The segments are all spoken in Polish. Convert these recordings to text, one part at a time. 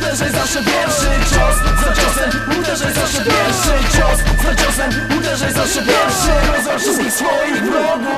uderzaj zawsze pierwszy cios. Za ciosem Uderzaj zawsze pierwszy cios. Za ciosem Uderzaj zawsze pierwszy Rozwal wszystkich swoich wrogów.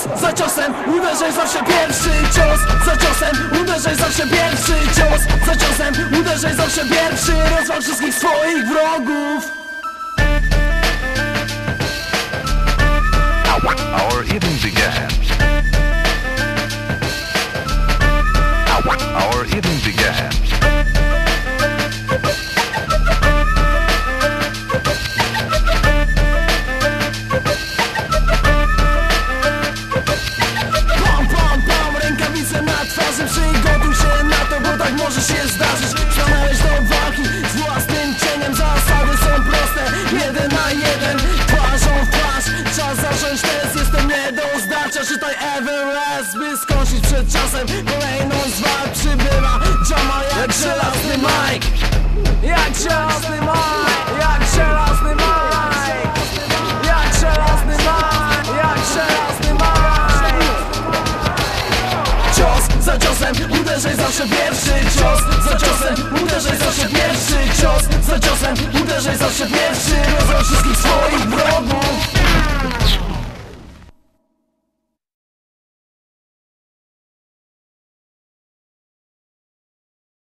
Cios za ciosem Uderzaj zawsze pierwszy cios za ciosem Uderzaj zawsze pierwszy cios za ciosem Uderzaj zawsze pierwszy Rozwal wszystkich swoich wrogów Our even began. Our even began. Everest By skończyć przed czasem Kolejną z walk przybywa. Jama jak żelazny Mike. Jak żelazny Mike. Jak żelazny Mike. Jak żelazny Mike. Jak żelazny Mike. Cios za ciosem, uderzaj zawsze pierwszy Cios. Za ciosem, uderzaj zawsze pierwszy Cios. Za ciosem, uderzaj zawsze pierwszy. Rozwal wszystkich swoich wrogów